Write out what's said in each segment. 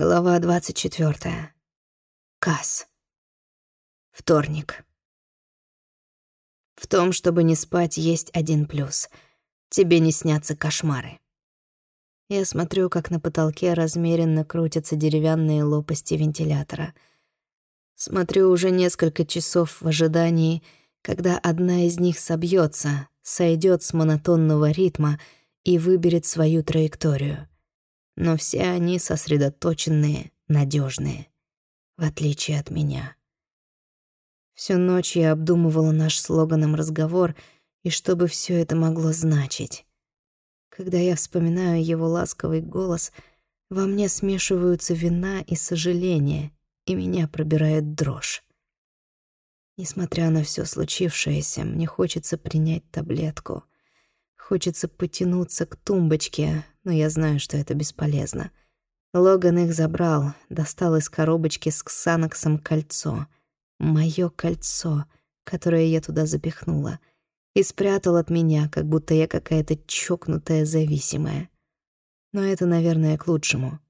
Глава двадцать четвертая. Касс. Вторник. В том, чтобы не спать, есть один плюс. Тебе не снятся кошмары. Я смотрю, как на потолке размеренно крутятся деревянные лопасти вентилятора. Смотрю уже несколько часов в ожидании, когда одна из них собьется, сойдет с монотонного ритма и выберет свою траекторию. Но все они сосредоточенные, надежные, в отличие от меня. Всю ночь я обдумывала наш слоганом разговор и что бы все это могло значить. Когда я вспоминаю его ласковый голос, во мне смешиваются вина и сожаление, и меня пробирает дрожь. Несмотря на все случившееся, мне хочется принять таблетку. Хочется потянуться к тумбочке, но я знаю, что это бесполезно. Логан их забрал, достал из коробочки с ксаноксом кольцо. Моё кольцо, которое я туда запихнула — и спрятал от меня, как будто я какая-то чокнутая зависимая. Но это, наверное, к лучшему.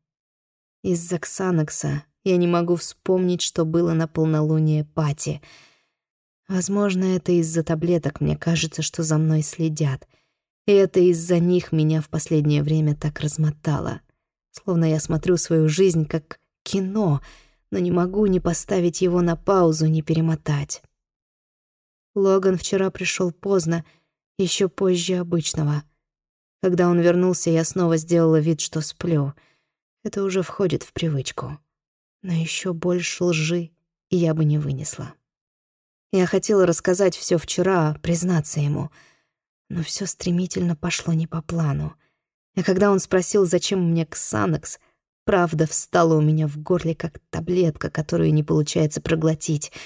Из-за Ксанокса я не могу вспомнить, что было на полнолуние Пати. Возможно, это из-за таблеток мне кажется, что за мной следят. И это из-за них меня в последнее время так размотало. Словно я смотрю свою жизнь как кино, но не могу ни поставить его на паузу, ни перемотать. Логан вчера пришел поздно, еще позже обычного. Когда он вернулся, я снова сделала вид, что сплю. Это уже входит в привычку. Но еще больше лжи я бы не вынесла. Я хотела рассказать все вчера, признаться ему, но все стремительно пошло не по плану. И когда он спросил, зачем мне Ксанакс, правда встала у меня в горле, как таблетка, которую не получается проглотить —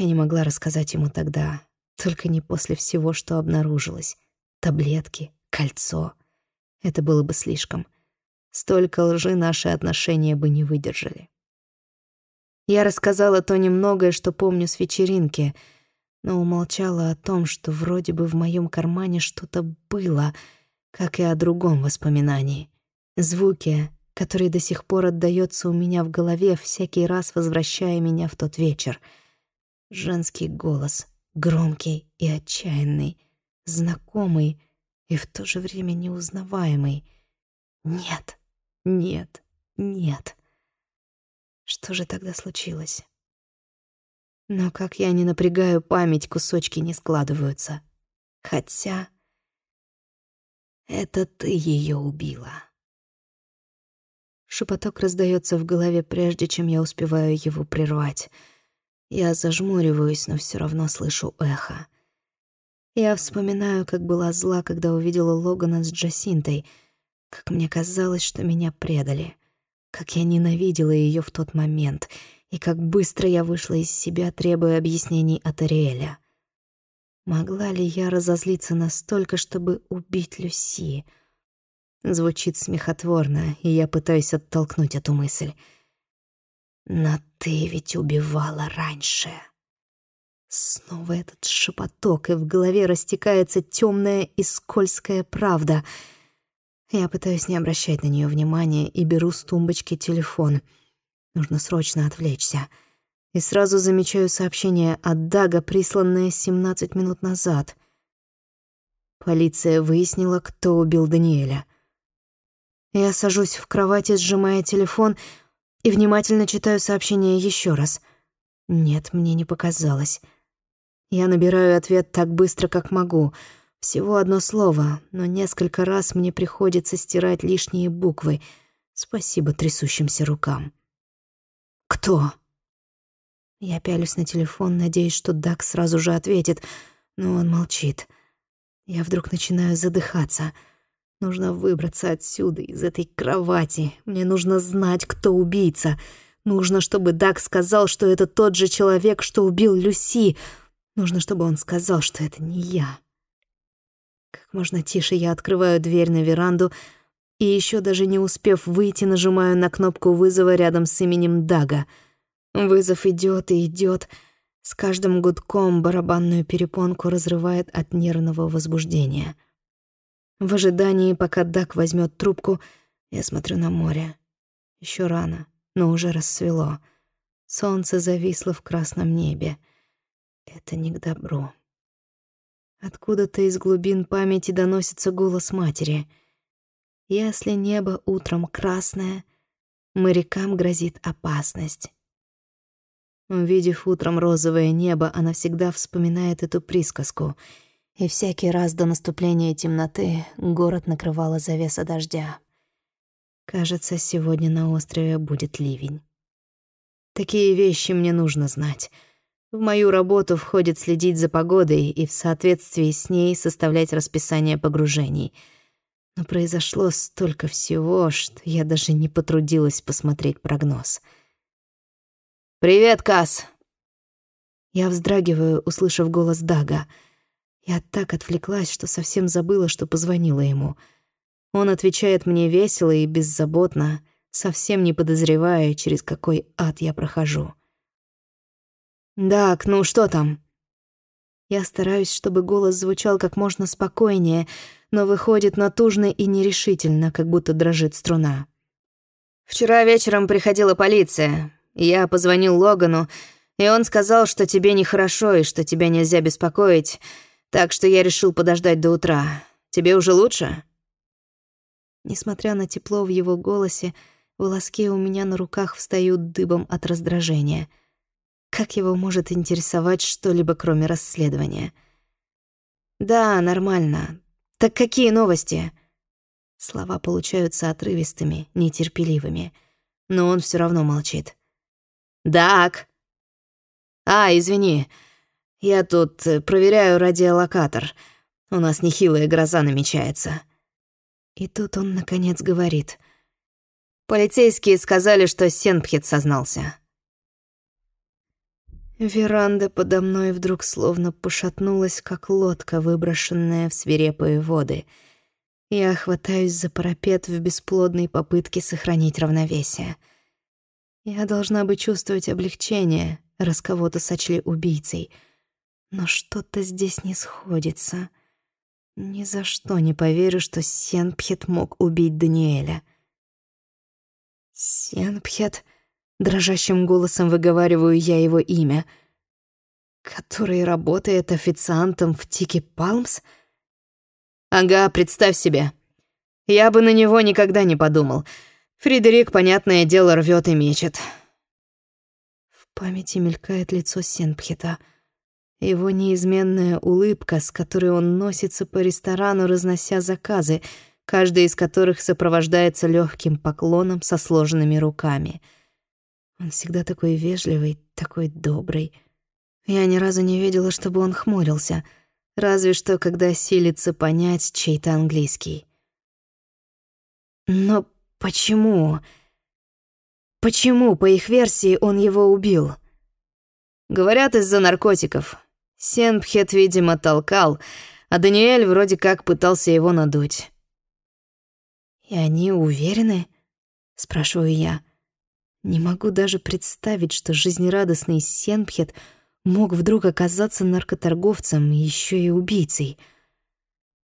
я не могла рассказать ему тогда, только не после всего, что обнаружилось. Таблетки, кольцо. Это было бы слишком. Столько лжи наши отношения бы не выдержали. Я рассказала то немногое, что помню с вечеринки, но умолчала о том, что вроде бы в моем кармане что-то было, как и о другом воспоминании. Звуки, которые до сих пор отдаётся у меня в голове, всякий раз возвращая меня в тот вечер — Женский голос, громкий и отчаянный, знакомый и в то же время неузнаваемый. Нет, нет, нет. Что же тогда случилось? Но как я не напрягаю память, кусочки не складываются. Хотя это ты ее убила. Шепоток раздается в голове, прежде чем я успеваю его прервать — я зажмуриваюсь, но все равно слышу эхо. Я вспоминаю, как была зла, когда увидела Логана с Джасинтой, как мне казалось, что меня предали, как я ненавидела ее в тот момент и как быстро я вышла из себя, требуя объяснений от Ариэля. Могла ли я разозлиться настолько, чтобы убить Люси? Звучит смехотворно, и я пытаюсь оттолкнуть эту мысль — но ты ведь убивала раньше. Снова этот шепоток, и в голове растекается темная и скользкая правда. Я пытаюсь не обращать на нее внимания и беру с тумбочки телефон. Нужно срочно отвлечься. И сразу замечаю сообщение от Дага, присланное 17 минут назад. Полиция выяснила, кто убил Даниэля. Я сажусь в кровати, сжимая телефон — и внимательно читаю сообщение еще раз. Нет, мне не показалось. Я набираю ответ так быстро, как могу. Всего одно слово, но несколько раз мне приходится стирать лишние буквы. Спасибо трясущимся рукам. «Кто?» Я пялюсь на телефон, надеясь, что Дак сразу же ответит, но он молчит. Я вдруг начинаю задыхаться — Нужно выбраться отсюда, из этой кровати. Мне нужно знать, кто убийца. Нужно, чтобы Даг сказал, что это тот же человек, что убил Люси. Нужно, чтобы он сказал, что это не я. Как можно тише я открываю дверь на веранду и еще даже не успев выйти, нажимаю на кнопку вызова рядом с именем Дага. Вызов идет и идет. С каждым гудком барабанную перепонку разрывает от нервного возбуждения. В ожидании, пока Дак возьмет трубку, я смотрю на море. Еще рано, но уже рассвело. Солнце зависло в красном небе. Это не к добру. Откуда-то из глубин памяти доносится голос матери. Если небо утром красное, морякам грозит опасность. Увидев утром розовое небо, она всегда вспоминает эту присказку. И всякий раз до наступления темноты город накрывала завеса дождя. Кажется, сегодня на острове будет ливень. Такие вещи мне нужно знать. В мою работу входит следить за погодой и в соответствии с ней составлять расписание погружений. Но произошло столько всего, что я даже не потрудилась посмотреть прогноз. «Привет, Касс!» Я вздрагиваю, услышав голос Дага. Я так отвлеклась, что совсем забыла, что позвонила ему — он отвечает мне весело и беззаботно, совсем не подозревая, через какой ад я прохожу. «Дак, ну что там?» Я стараюсь, чтобы голос звучал как можно спокойнее, но выходит натужно и нерешительно, как будто дрожит струна. «Вчера вечером приходила полиция. Я позвонил Логану, и он сказал, что тебе нехорошо и что тебя нельзя беспокоить, так что я решил подождать до утра. Тебе уже лучше?» Несмотря на тепло в его голосе, волоски у меня на руках встают дыбом от раздражения. Как его может интересовать что-либо, кроме расследования? «Да, нормально. Так какие новости?» Слова получаются отрывистыми, нетерпеливыми, но он все равно молчит. «Дак!» «А, извини, я тут э, проверяю радиолокатор. У нас нехилая гроза намечается». И тут он, наконец, говорит. «Полицейские сказали, что Сенпхет сознался». Веранда подо мной вдруг словно пошатнулась, как лодка, выброшенная в свирепые воды. Я хватаюсь за парапет в бесплодной попытке сохранить равновесие. Я должна бы чувствовать облегчение, раз кого-то сочли убийцей. Но что-то здесь не сходится. Ни за что не поверю, что Сенпхет мог убить Даниэля. Сенпхет, дрожащим голосом выговариваю я его имя, который работает официантом в Тики Палмс? Ага, представь себе. Я бы на него никогда не подумал. Фредерик, понятное дело, рвет и мечет. В памяти мелькает лицо Сенпхета — его неизменная улыбка, с которой он носится по ресторану, разнося заказы, каждый из которых сопровождается легким поклоном со сложенными руками. Он всегда такой вежливый, такой добрый. Я ни разу не видела, чтобы он хмурился, разве что когда силится понять чей-то английский. Но почему? Почему, по их версии, он его убил? Говорят, из-за наркотиков. Сенпхет, видимо, толкал, а Даниэль вроде как пытался его надуть. «И они уверены?» — спрашиваю я. Не могу даже представить, что жизнерадостный Сенпхет мог вдруг оказаться наркоторговцем и еще и убийцей.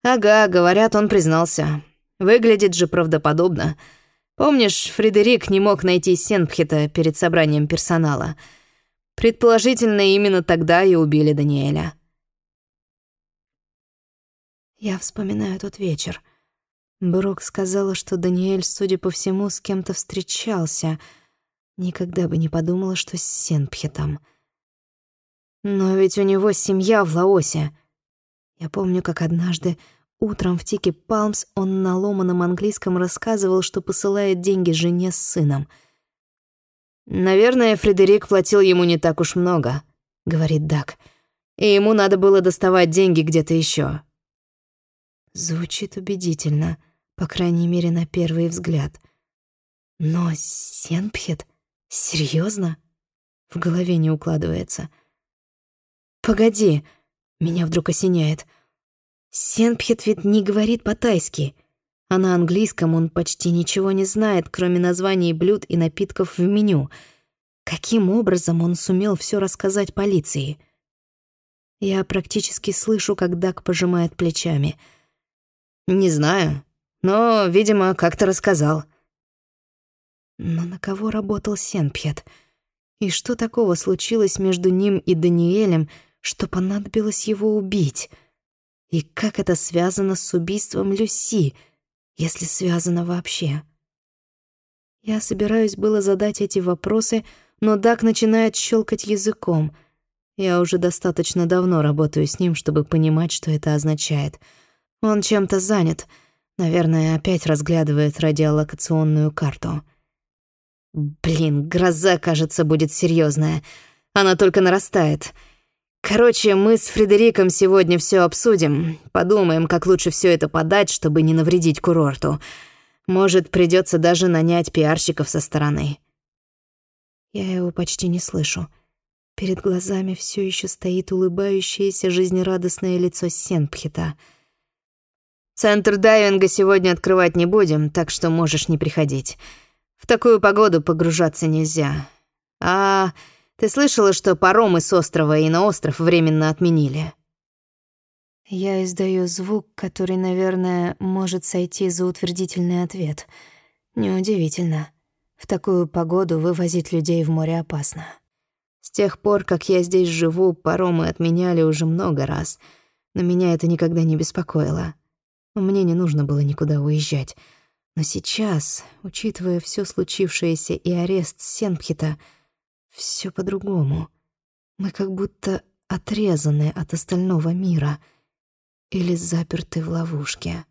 «Ага, говорят, он признался. Выглядит же правдоподобно. Помнишь, Фредерик не мог найти Сенпхета перед собранием персонала?» Предположительно, именно тогда и убили Даниэля. Я вспоминаю тот вечер. Брук сказала, что Даниэль, судя по всему, с кем-то встречался. Никогда бы не подумала, что с Сенпхетом. Но ведь у него семья в Лаосе. Я помню, как однажды утром в Тике Палмс он на ломаном английском рассказывал, что посылает деньги жене с сыном — «Наверное, Фредерик платил ему не так уж много», — говорит Дак. «И ему надо было доставать деньги где-то еще. Звучит убедительно, по крайней мере, на первый взгляд. Но Сенпхет? Серьезно? В голове не укладывается. «Погоди», — меня вдруг осеняет. «Сенпхет ведь не говорит по-тайски. А на английском он почти ничего не знает, кроме названий блюд и напитков в меню. Каким образом он сумел все рассказать полиции? Я практически слышу, как Дак пожимает плечами. «Не знаю, но, видимо, как-то рассказал». Но на кого работал Сенпьет? И что такого случилось между ним и Даниэлем, что понадобилось его убить? И как это связано с убийством Люси, если связано вообще? Я собираюсь было задать эти вопросы, но Дак начинает щелкать языком. Я уже достаточно давно работаю с ним, чтобы понимать, что это означает. Он чем-то занят. Наверное, опять разглядывает радиолокационную карту. Блин, гроза, кажется, будет серьезная. Она только нарастает. Короче, мы с Фредериком сегодня все обсудим. Подумаем, как лучше все это подать, чтобы не навредить курорту. Может, придется даже нанять пиарщиков со стороны. Я его почти не слышу. Перед глазами все еще стоит улыбающееся жизнерадостное лицо Сенпхита. «Центр дайвинга сегодня открывать не будем, так что можешь не приходить. В такую погоду погружаться нельзя. А ты слышала, что паромы с острова и на остров временно отменили?» Я издаю звук, который, наверное, может сойти за утвердительный ответ. Неудивительно. В такую погоду вывозить людей в море опасно. С тех пор, как я здесь живу, паромы отменяли уже много раз, но меня это никогда не беспокоило. Мне не нужно было никуда уезжать. Но сейчас, учитывая все случившееся и арест Сенпхита, все по-другому. Мы как будто отрезаны от остального мира — или заперты в ловушке.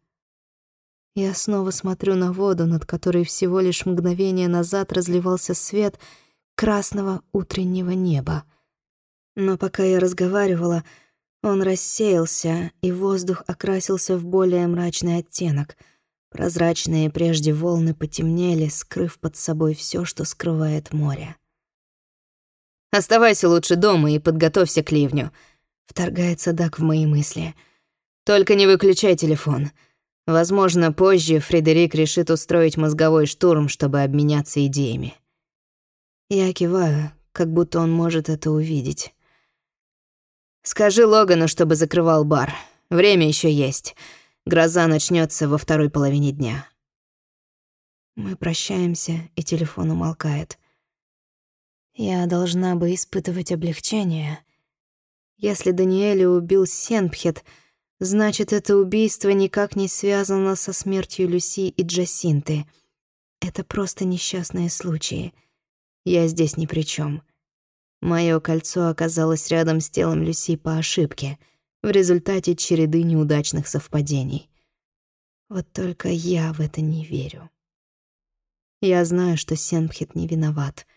Я снова смотрю на воду, над которой всего лишь мгновение назад разливался свет красного утреннего неба. Но пока я разговаривала, он рассеялся, и воздух окрасился в более мрачный оттенок. Прозрачные прежде волны потемнели, скрыв под собой все, что скрывает море. «Оставайся лучше дома и подготовься к ливню», — вторгается Дак в мои мысли — только не выключай телефон. Возможно, позже Фредерик решит устроить мозговой штурм, чтобы обменяться идеями. Я киваю, как будто он может это увидеть. Скажи Логану, чтобы закрывал бар. Время еще есть. Гроза начнется во второй половине дня. Мы прощаемся, и телефон умолкает. Я должна бы испытывать облегчение. Если Даниэля убил Сенпхет — Значит, это убийство никак не связано со смертью Люси и Джасинты. Это просто несчастные случаи. Я здесь ни при чем. Моё кольцо оказалось рядом с телом Люси по ошибке, в результате череды неудачных совпадений. Вот только я в это не верю. Я знаю, что Сенпхет не виноват.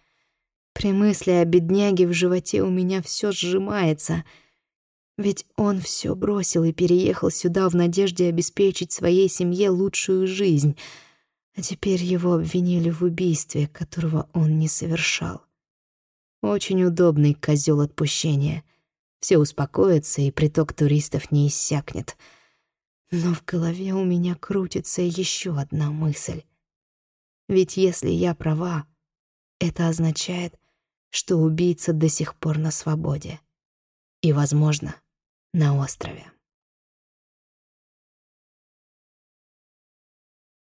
При мысли о бедняге в животе у меня всё сжимается — ведь он все бросил и переехал сюда в надежде обеспечить своей семье лучшую жизнь, а теперь его обвинили в убийстве, которого он не совершал. Очень удобный козел отпущения. Все успокоятся, и приток туристов не иссякнет. Но в голове у меня крутится еще одна мысль. Ведь если я права, это означает, что убийца до сих пор на свободе. И, возможно, на острове.